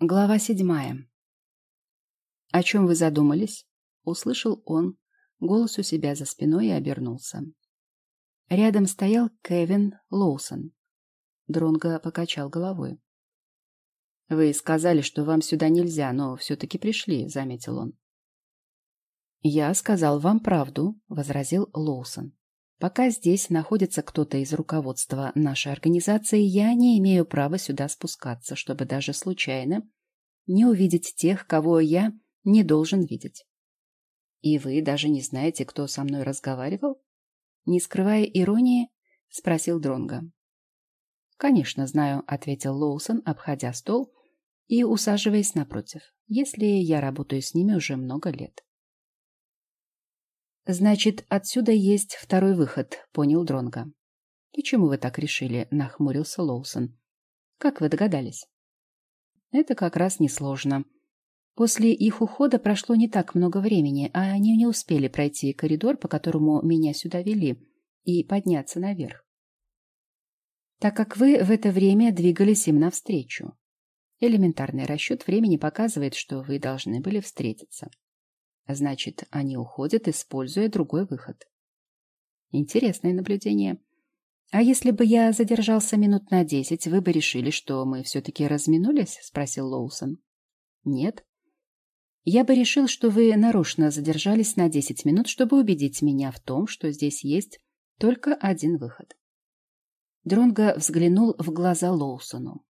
Глава седьмая. «О чем вы задумались?» — услышал он голос у себя за спиной и обернулся. Рядом стоял Кевин Лоусон. Дронго покачал головой. «Вы сказали, что вам сюда нельзя, но все-таки пришли», — заметил он. «Я сказал вам правду», — возразил Лоусон. «Пока здесь находится кто-то из руководства нашей организации, я не имею права сюда спускаться, чтобы даже случайно не увидеть тех, кого я не должен видеть». «И вы даже не знаете, кто со мной разговаривал?» Не скрывая иронии, спросил Дронга. «Конечно, знаю», — ответил Лоусон, обходя стол и усаживаясь напротив, если я работаю с ними уже много лет. Значит, отсюда есть второй выход, понял Дронга. Почему вы так решили? нахмурился Лоусон. Как вы догадались? Это как раз несложно. После их ухода прошло не так много времени, а они не успели пройти коридор, по которому меня сюда вели, и подняться наверх. Так как вы в это время двигались им навстречу. Элементарный расчет времени показывает, что вы должны были встретиться. Значит, они уходят, используя другой выход. Интересное наблюдение. А если бы я задержался минут на десять, вы бы решили, что мы все-таки разминулись? Спросил Лоусон. Нет. Я бы решил, что вы нарочно задержались на десять минут, чтобы убедить меня в том, что здесь есть только один выход. Дронго взглянул в глаза Лоусону.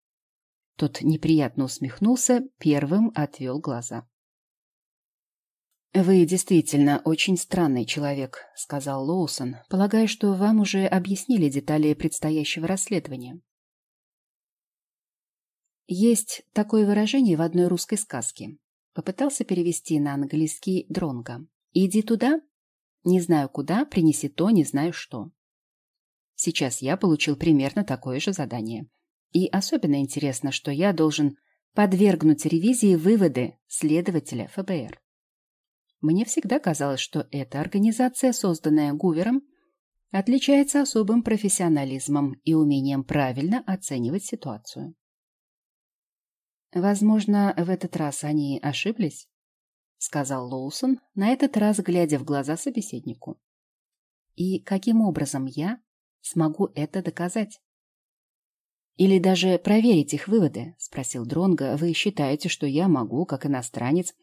Тот неприятно усмехнулся, первым отвел глаза. «Вы действительно очень странный человек», — сказал Лоусон, полагая, что вам уже объяснили детали предстоящего расследования. Есть такое выражение в одной русской сказке. Попытался перевести на английский Дронга. «Иди туда, не знаю куда, принеси то, не знаю что». Сейчас я получил примерно такое же задание. И особенно интересно, что я должен подвергнуть ревизии выводы следователя ФБР. Мне всегда казалось, что эта организация, созданная Гувером, отличается особым профессионализмом и умением правильно оценивать ситуацию. «Возможно, в этот раз они ошиблись», — сказал Лоусон, на этот раз глядя в глаза собеседнику. «И каким образом я смогу это доказать?» «Или даже проверить их выводы?» — спросил Дронга. «Вы считаете, что я могу, как иностранец,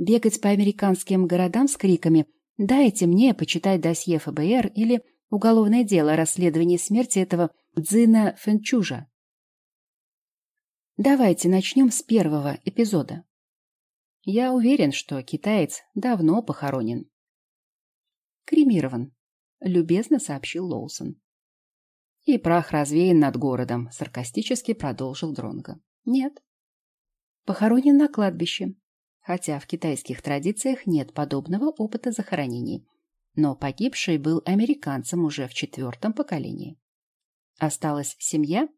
бегать по американским городам с криками «Дайте мне почитать досье ФБР» или «Уголовное дело о расследовании смерти этого Дзина Фэнчужа». Давайте начнем с первого эпизода. Я уверен, что китаец давно похоронен. Кремирован, любезно сообщил Лоусон. И прах развеян над городом, саркастически продолжил Дронго. Нет. Похоронен на кладбище, хотя в китайских традициях нет подобного опыта захоронений. Но погибший был американцем уже в четвертом поколении. Осталась семья?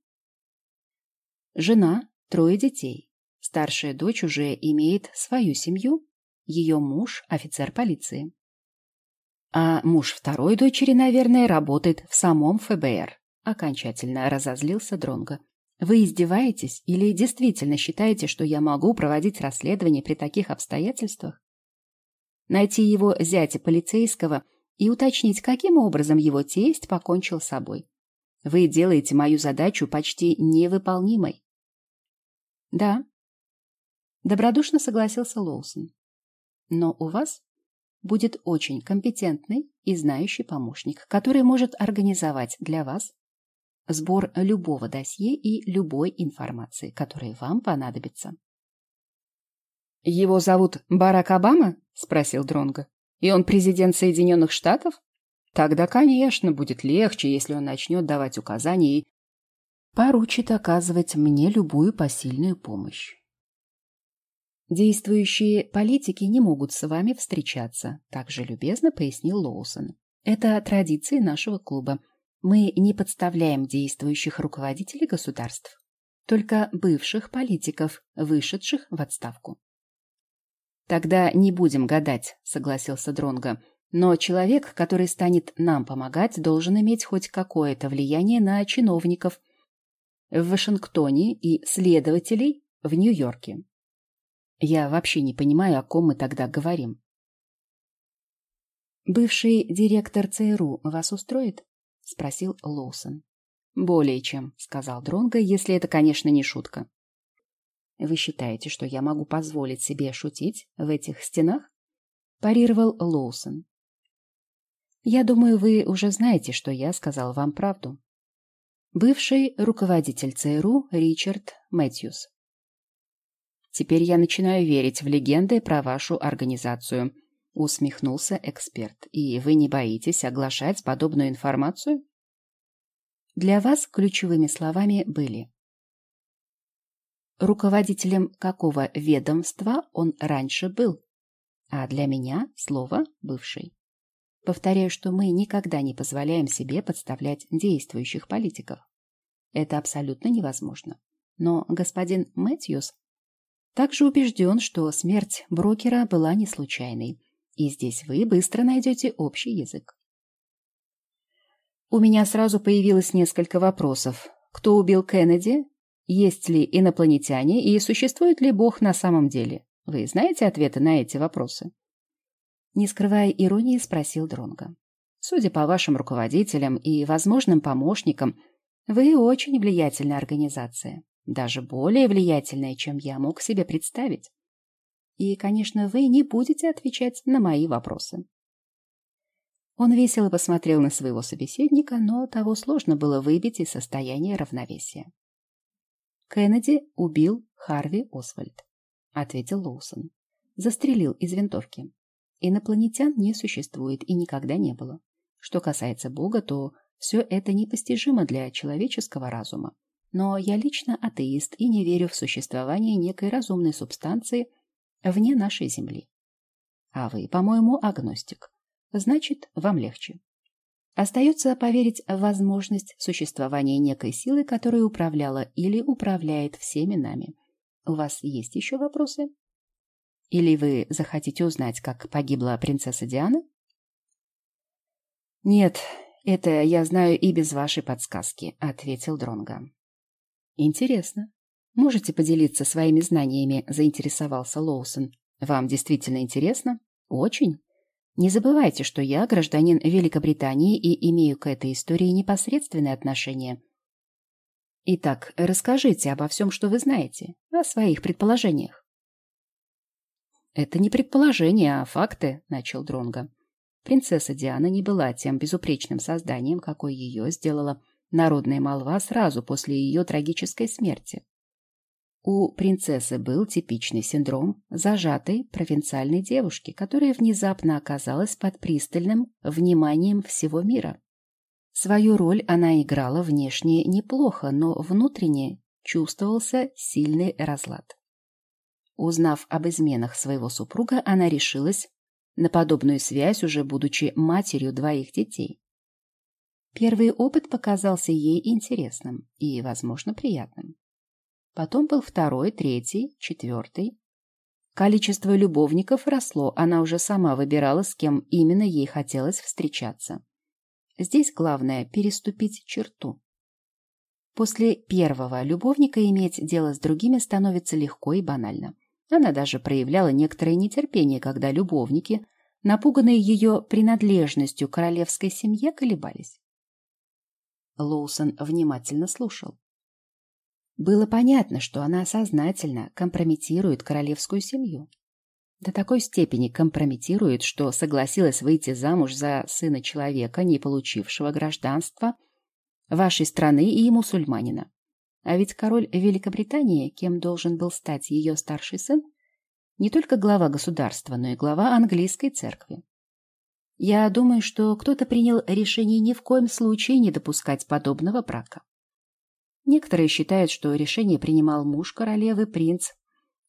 Жена, трое детей. Старшая дочь уже имеет свою семью, ее муж – офицер полиции. А муж второй дочери, наверное, работает в самом ФБР. Окончательно разозлился Дронго. Вы издеваетесь или действительно считаете, что я могу проводить расследование при таких обстоятельствах? Найти его зятя полицейского и уточнить, каким образом его тесть покончил с собой. Вы делаете мою задачу почти невыполнимой. Да. Добродушно согласился Лоусон. Но у вас будет очень компетентный и знающий помощник, который может организовать для вас сбор любого досье и любой информации, которая вам понадобится. «Его зовут Барак Обама?» — спросил Дронго. «И он президент Соединенных Штатов? Тогда, конечно, будет легче, если он начнет давать указания и поручит оказывать мне любую посильную помощь. Действующие политики не могут с вами встречаться, также любезно пояснил Лоусон. Это традиции нашего клуба. Мы не подставляем действующих руководителей государств, только бывших политиков, вышедших в отставку. Тогда не будем гадать, согласился Дронга. Но человек, который станет нам помогать, должен иметь хоть какое-то влияние на чиновников в Вашингтоне и следователей в Нью-Йорке. Я вообще не понимаю, о ком мы тогда говорим. «Бывший директор ЦРУ вас устроит?» — спросил Лоусон. «Более чем», — сказал Дронго, если это, конечно, не шутка. «Вы считаете, что я могу позволить себе шутить в этих стенах?» — парировал Лоусон. «Я думаю, вы уже знаете, что я сказал вам правду. Бывший руководитель ЦРУ Ричард Мэтьюс. Теперь я начинаю верить в легенды про вашу организацию, усмехнулся эксперт. И вы не боитесь оглашать подобную информацию? Для вас ключевыми словами были руководителем какого ведомства он раньше был, а для меня слово «бывший». Повторяю, что мы никогда не позволяем себе подставлять действующих политиков. Это абсолютно невозможно. Но господин Мэтьюс также убежден, что смерть брокера была не случайной, и здесь вы быстро найдете общий язык. У меня сразу появилось несколько вопросов. Кто убил Кеннеди? Есть ли инопланетяне и существует ли Бог на самом деле? Вы знаете ответы на эти вопросы? Не скрывая иронии, спросил Дронга. Судя по вашим руководителям и возможным помощникам, вы очень влиятельная организация. Даже более влиятельная, чем я мог себе представить. И, конечно, вы не будете отвечать на мои вопросы. Он весело посмотрел на своего собеседника, но того сложно было выбить из состояния равновесия. Кеннеди убил Харви Освальд, ответил Лоусон. Застрелил из винтовки. Инопланетян не существует и никогда не было. Что касается Бога, то все это непостижимо для человеческого разума. Но я лично атеист и не верю в существование некой разумной субстанции вне нашей Земли. А вы, по-моему, агностик. Значит, вам легче. Остается поверить в возможность существования некой силы, которая управляла или управляет всеми нами. У вас есть еще вопросы? Или вы захотите узнать, как погибла принцесса Диана? Нет, это я знаю и без вашей подсказки, ответил Дронга. Интересно. Можете поделиться своими знаниями, заинтересовался Лоусон. Вам действительно интересно? Очень. Не забывайте, что я гражданин Великобритании и имею к этой истории непосредственное отношение. Итак, расскажите обо всем, что вы знаете, о своих предположениях. Это не предположения, а факты, начал Дронга. Принцесса Диана не была тем безупречным созданием, какой ее сделала народная молва сразу после ее трагической смерти. У принцессы был типичный синдром зажатой провинциальной девушки, которая внезапно оказалась под пристальным вниманием всего мира. Свою роль она играла внешне неплохо, но внутренне чувствовался сильный разлад. Узнав об изменах своего супруга, она решилась на подобную связь, уже будучи матерью двоих детей. Первый опыт показался ей интересным и, возможно, приятным. Потом был второй, третий, четвертый. Количество любовников росло, она уже сама выбирала, с кем именно ей хотелось встречаться. Здесь главное – переступить черту. После первого любовника иметь дело с другими становится легко и банально. Она даже проявляла некоторое нетерпение, когда любовники, напуганные ее принадлежностью королевской семье, колебались. Лоусон внимательно слушал. Было понятно, что она сознательно компрометирует королевскую семью. До такой степени компрометирует, что согласилась выйти замуж за сына человека, не получившего гражданства вашей страны и мусульманина. А ведь король Великобритании, кем должен был стать ее старший сын, не только глава государства, но и глава английской церкви. Я думаю, что кто-то принял решение ни в коем случае не допускать подобного брака. Некоторые считают, что решение принимал муж королевы, принц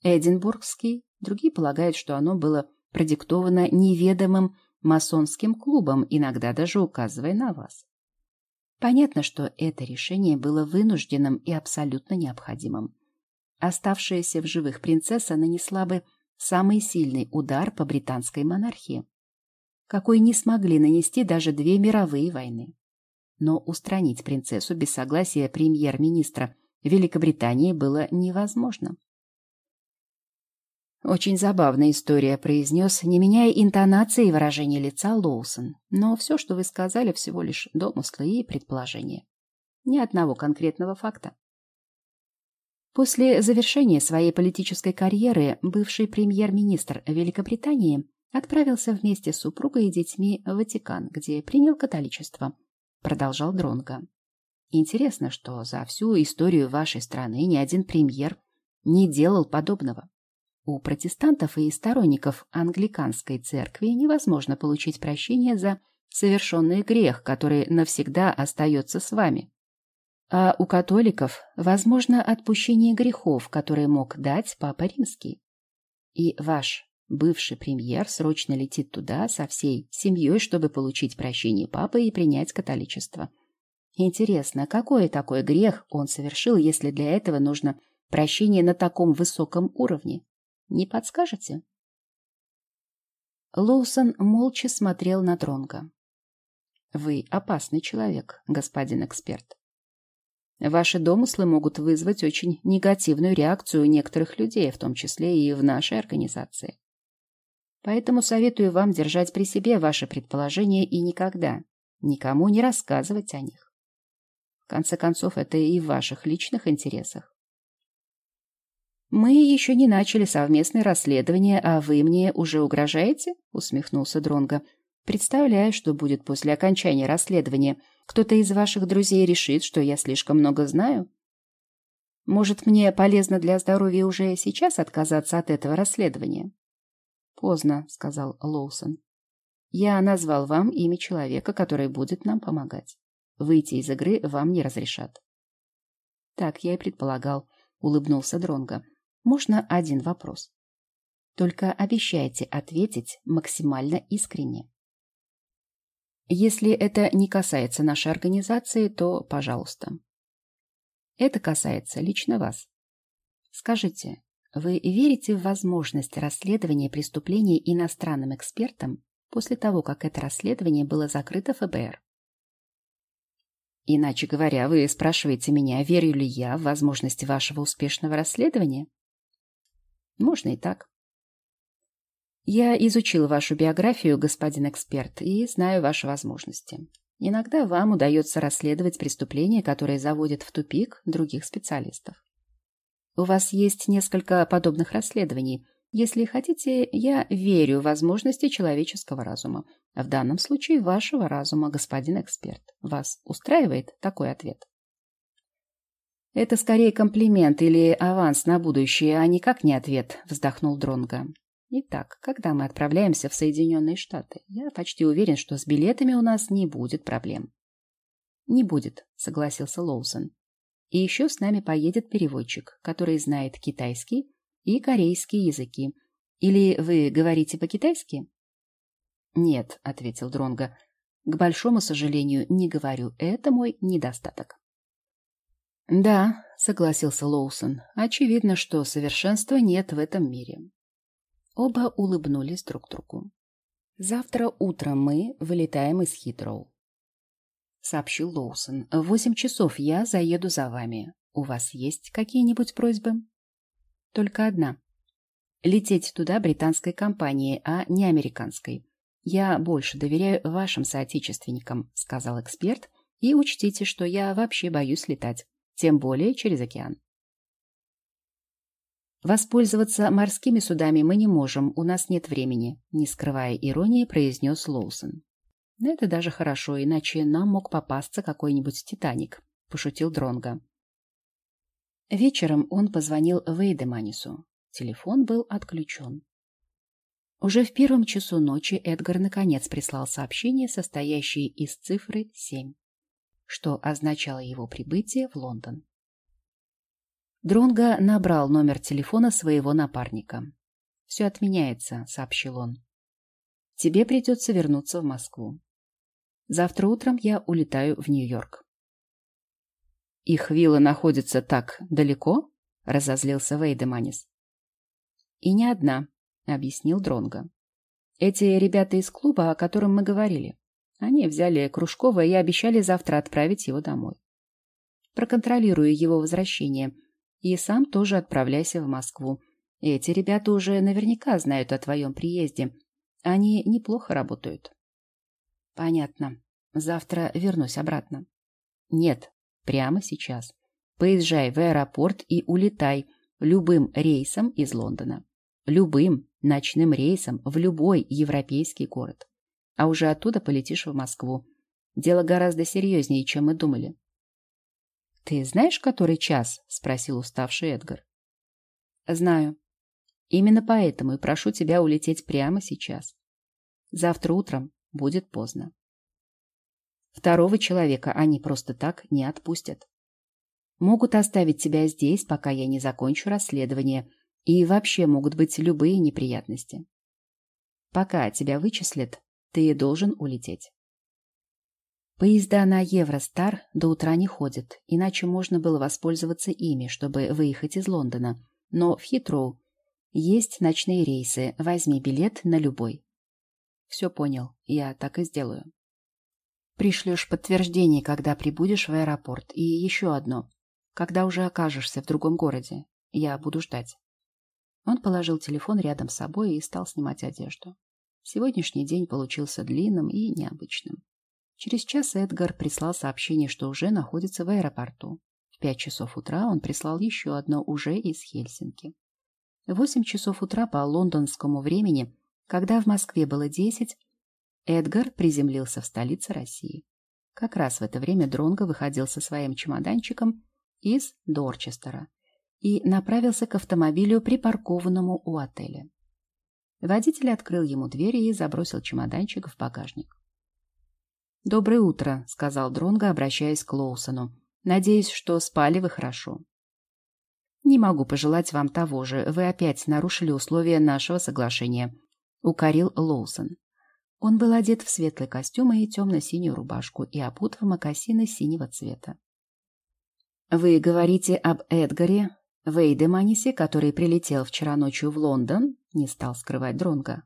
Эдинбургский, другие полагают, что оно было продиктовано неведомым масонским клубом, иногда даже указывая на вас. Понятно, что это решение было вынужденным и абсолютно необходимым. Оставшаяся в живых принцесса нанесла бы самый сильный удар по британской монархии, какой не смогли нанести даже две мировые войны но устранить принцессу без согласия премьер-министра Великобритании было невозможно. «Очень забавная история», — произнес, не меняя интонации и выражения лица Лоусон. «Но все, что вы сказали, всего лишь домыслы и предположения. Ни одного конкретного факта». После завершения своей политической карьеры бывший премьер-министр Великобритании отправился вместе с супругой и детьми в Ватикан, где принял католичество, продолжал Дронга. Интересно, что за всю историю вашей страны ни один премьер не делал подобного. У протестантов и сторонников англиканской церкви невозможно получить прощение за совершенный грех, который навсегда остается с вами. А у католиков возможно отпущение грехов, которые мог дать Папа Римский. И ваш бывший премьер срочно летит туда со всей семьей, чтобы получить прощение Папы и принять католичество. Интересно, какой такой грех он совершил, если для этого нужно прощение на таком высоком уровне? Не подскажете? Лоусон молча смотрел на Дронга. Вы опасный человек, господин эксперт. Ваши домыслы могут вызвать очень негативную реакцию у некоторых людей, в том числе и в нашей организации. Поэтому советую вам держать при себе ваши предположения и никогда никому не рассказывать о них. В конце концов, это и в ваших личных интересах. «Мы еще не начали совместное расследование, а вы мне уже угрожаете?» — усмехнулся Дронго. «Представляю, что будет после окончания расследования. Кто-то из ваших друзей решит, что я слишком много знаю. Может, мне полезно для здоровья уже сейчас отказаться от этого расследования?» «Поздно», — сказал Лоусон. «Я назвал вам имя человека, который будет нам помогать. Выйти из игры вам не разрешат». «Так я и предполагал», — улыбнулся Дронго. Можно один вопрос. Только обещайте ответить максимально искренне. Если это не касается нашей организации, то пожалуйста. Это касается лично вас. Скажите, вы верите в возможность расследования преступлений иностранным экспертам после того, как это расследование было закрыто ФБР? Иначе говоря, вы спрашиваете меня, верю ли я в возможность вашего успешного расследования? Можно и так. Я изучил вашу биографию, господин эксперт, и знаю ваши возможности. Иногда вам удается расследовать преступления, которые заводят в тупик других специалистов. У вас есть несколько подобных расследований. Если хотите, я верю в возможности человеческого разума. В данном случае вашего разума, господин эксперт. Вас устраивает такой ответ? «Это скорее комплимент или аванс на будущее, а никак не ответ», — вздохнул Дронга. «Итак, когда мы отправляемся в Соединенные Штаты? Я почти уверен, что с билетами у нас не будет проблем». «Не будет», — согласился Лоусон. «И еще с нами поедет переводчик, который знает китайский и корейский языки. Или вы говорите по-китайски?» «Нет», — ответил Дронга. «К большому сожалению, не говорю. Это мой недостаток». «Да», — согласился Лоусон, — «очевидно, что совершенства нет в этом мире». Оба улыбнулись друг другу. «Завтра утром мы вылетаем из Хитроу», — сообщил Лоусон. «В восемь часов я заеду за вами. У вас есть какие-нибудь просьбы?» «Только одна. Лететь туда британской компанией, а не американской. Я больше доверяю вашим соотечественникам», — сказал эксперт, «и учтите, что я вообще боюсь летать тем более через океан. «Воспользоваться морскими судами мы не можем, у нас нет времени», не скрывая иронии, произнес Лоусон. «Это даже хорошо, иначе нам мог попасться какой-нибудь «Титаник», — пошутил Дронга. Вечером он позвонил Вейдеманису. Телефон был отключен. Уже в первом часу ночи Эдгар наконец прислал сообщение, состоящее из цифры 7 что означало его прибытие в Лондон. Дронго набрал номер телефона своего напарника. «Все отменяется», — сообщил он. «Тебе придется вернуться в Москву. Завтра утром я улетаю в Нью-Йорк». «Их вилла находится так далеко?» — разозлился Вейдеманис. «И не одна», — объяснил Дронго. «Эти ребята из клуба, о котором мы говорили. Они взяли Кружкова и обещали завтра отправить его домой. Проконтролирую его возвращение. И сам тоже отправляйся в Москву. Эти ребята уже наверняка знают о твоем приезде. Они неплохо работают. Понятно. Завтра вернусь обратно. Нет, прямо сейчас. Поезжай в аэропорт и улетай любым рейсом из Лондона. Любым ночным рейсом в любой европейский город. А уже оттуда полетишь в Москву. Дело гораздо серьезнее, чем мы думали. — Ты знаешь, который час? — спросил уставший Эдгар. — Знаю. Именно поэтому и прошу тебя улететь прямо сейчас. Завтра утром будет поздно. Второго человека они просто так не отпустят. Могут оставить тебя здесь, пока я не закончу расследование, и вообще могут быть любые неприятности. Пока тебя вычислят, ты должен улететь. Поезда на Евростар до утра не ходят, иначе можно было воспользоваться ими, чтобы выехать из Лондона. Но в Хитроу есть ночные рейсы, возьми билет на любой. Все понял, я так и сделаю. Пришлешь подтверждение, когда прибудешь в аэропорт. И еще одно. Когда уже окажешься в другом городе. Я буду ждать. Он положил телефон рядом с собой и стал снимать одежду. Сегодняшний день получился длинным и необычным. Через час Эдгар прислал сообщение, что уже находится в аэропорту. В пять часов утра он прислал еще одно уже из Хельсинки. Восемь часов утра по лондонскому времени, когда в Москве было десять, Эдгар приземлился в столице России. Как раз в это время Дронго выходил со своим чемоданчиком из Дорчестера и направился к автомобилю, припаркованному у отеля. Водитель открыл ему двери и забросил чемоданчик в багажник. «Доброе утро», — сказал Дронго, обращаясь к Лоусону. «Надеюсь, что спали вы хорошо». «Не могу пожелать вам того же. Вы опять нарушили условия нашего соглашения», — укорил Лоусон. Он был одет в светлый костюм и темно-синюю рубашку и обут в мокасины синего цвета. «Вы говорите об Эдгаре Вейдеманисе, который прилетел вчера ночью в Лондон?» — не стал скрывать Дронга.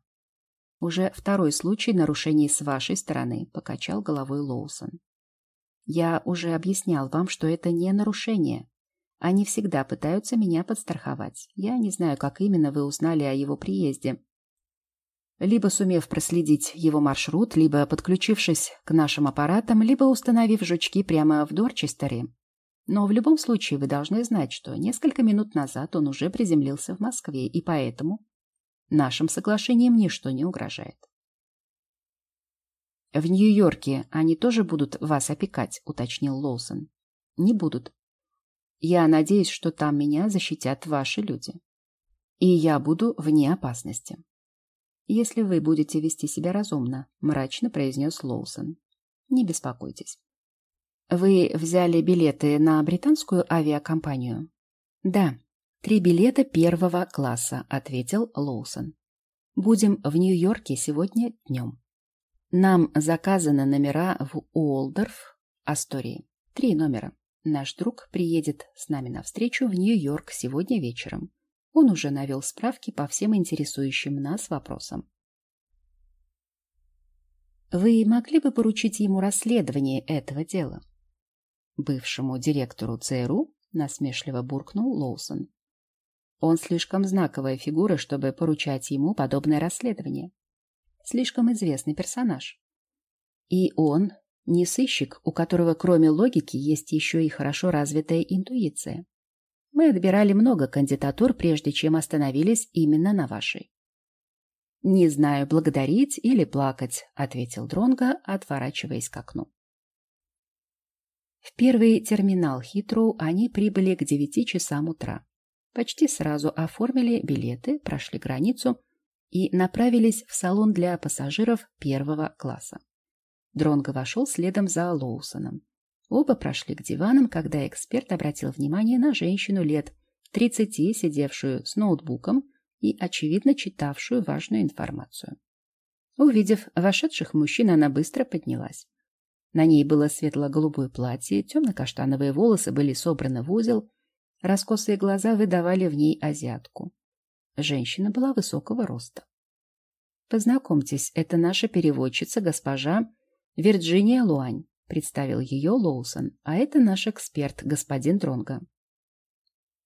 «Уже второй случай нарушений с вашей стороны», — покачал головой Лоусон. «Я уже объяснял вам, что это не нарушение. Они всегда пытаются меня подстраховать. Я не знаю, как именно вы узнали о его приезде, либо сумев проследить его маршрут, либо подключившись к нашим аппаратам, либо установив жучки прямо в Дорчестере. Но в любом случае вы должны знать, что несколько минут назад он уже приземлился в Москве, и поэтому нашим соглашением ничто не угрожает. «В Нью-Йорке они тоже будут вас опекать», — уточнил Лоусон. «Не будут. Я надеюсь, что там меня защитят ваши люди. И я буду вне опасности» если вы будете вести себя разумно», — мрачно произнес Лоусон. «Не беспокойтесь». «Вы взяли билеты на британскую авиакомпанию?» «Да, три билета первого класса», — ответил Лоусон. «Будем в Нью-Йорке сегодня днем. Нам заказаны номера в Уолдорф, Астории. Три номера. Наш друг приедет с нами навстречу в Нью-Йорк сегодня вечером. Он уже навел справки по всем интересующим нас вопросам. Вы могли бы поручить ему расследование этого дела? Бывшему директору ЦРУ насмешливо буркнул Лоусон. Он слишком знаковая фигура, чтобы поручать ему подобное расследование. Слишком известный персонаж. И он не сыщик, у которого кроме логики есть еще и хорошо развитая интуиция. Мы отбирали много кандидатур, прежде чем остановились именно на вашей. «Не знаю, благодарить или плакать», — ответил Дронго, отворачиваясь к окну. В первый терминал Хитроу они прибыли к девяти часам утра. Почти сразу оформили билеты, прошли границу и направились в салон для пассажиров первого класса. Дронго вошел следом за Лоусоном. Оба прошли к диванам, когда эксперт обратил внимание на женщину лет 30, сидевшую с ноутбуком и, очевидно, читавшую важную информацию. Увидев вошедших мужчин, она быстро поднялась. На ней было светло-голубое платье, темно-каштановые волосы были собраны в узел, раскосые глаза выдавали в ней азиатку. Женщина была высокого роста. «Познакомьтесь, это наша переводчица, госпожа Вирджиния Луань», представил ее Лоусон, а это наш эксперт, господин Дронга.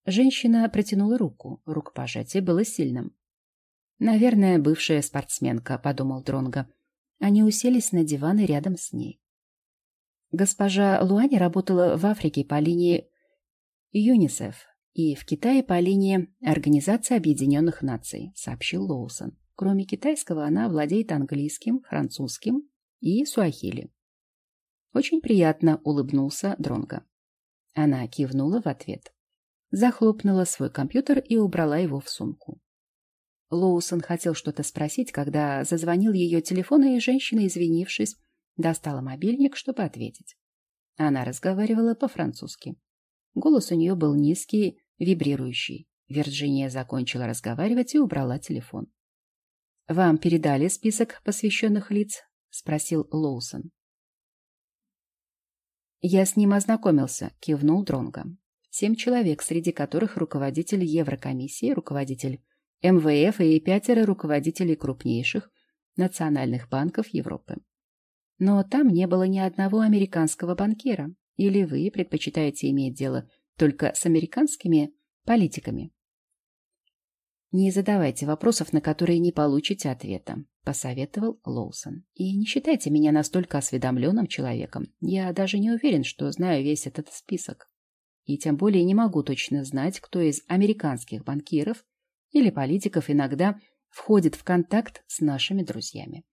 Женщина протянула руку. Рукопожатие было сильным. «Наверное, бывшая спортсменка», — подумал Дронго. Они уселись на диваны рядом с ней. Госпожа Луани работала в Африке по линии ЮНИСЕФ и в Китае по линии Организации Объединенных Наций, сообщил Лоусон. Кроме китайского, она владеет английским, французским и суахили. Очень приятно улыбнулся Дронго. Она кивнула в ответ. Захлопнула свой компьютер и убрала его в сумку. Лоусон хотел что-то спросить, когда зазвонил ее телефон, и женщина, извинившись, достала мобильник, чтобы ответить. Она разговаривала по-французски. Голос у нее был низкий, вибрирующий. Вирджиния закончила разговаривать и убрала телефон. «Вам передали список посвященных лиц?» — спросил Лоусон. «Я с ним ознакомился», — кивнул Дронго. «Семь человек, среди которых руководитель Еврокомиссии, руководитель МВФ и пятеро руководителей крупнейших национальных банков Европы. Но там не было ни одного американского банкира. Или вы предпочитаете иметь дело только с американскими политиками? «Не задавайте вопросов, на которые не получите ответа», — посоветовал Лоусон. «И не считайте меня настолько осведомленным человеком. Я даже не уверен, что знаю весь этот список. И тем более не могу точно знать, кто из американских банкиров или политиков иногда входит в контакт с нашими друзьями.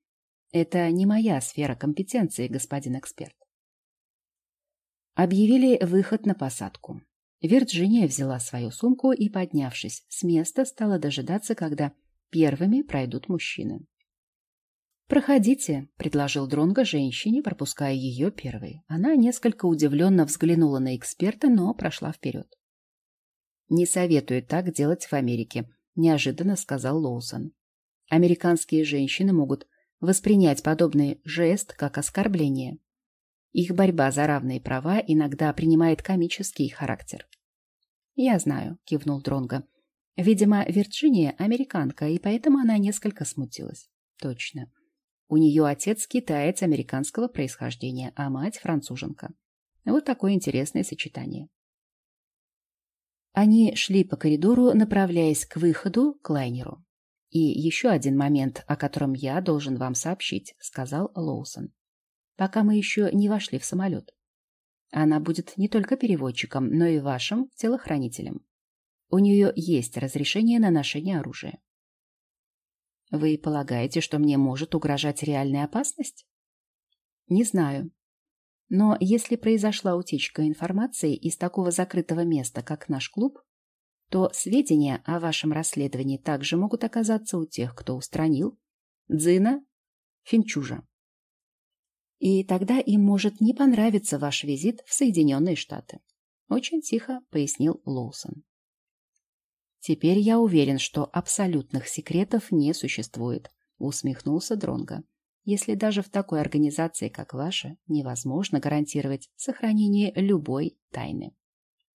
Это не моя сфера компетенции, господин эксперт. Объявили выход на посадку. Вирджиния взяла свою сумку и, поднявшись с места, стала дожидаться, когда первыми пройдут мужчины. «Проходите», — предложил Дронго женщине, пропуская ее первой. Она несколько удивленно взглянула на эксперта, но прошла вперед. «Не советую так делать в Америке», неожиданно сказал Лоусон. Американские женщины могут воспринять подобный жест как оскорбление. Их борьба за равные права иногда принимает комический характер. «Я знаю», — кивнул Дронго. «Видимо, Вирджиния — американка, и поэтому она несколько смутилась». «Точно. У нее отец китаец американского происхождения, а мать — француженка. Вот такое интересное сочетание». Они шли по коридору, направляясь к выходу, к лайнеру. «И еще один момент, о котором я должен вам сообщить», — сказал Лоусон. «Пока мы еще не вошли в самолет. Она будет не только переводчиком, но и вашим телохранителем. У нее есть разрешение на ношение оружия». «Вы полагаете, что мне может угрожать реальная опасность?» «Не знаю. Но если произошла утечка информации из такого закрытого места, как наш клуб, то сведения о вашем расследовании также могут оказаться у тех, кто устранил Дзина Финчужа. И тогда им может не понравиться ваш визит в Соединенные Штаты. Очень тихо пояснил Лоусон. Теперь я уверен, что абсолютных секретов не существует, усмехнулся Дронга если даже в такой организации, как ваша, невозможно гарантировать сохранение любой тайны.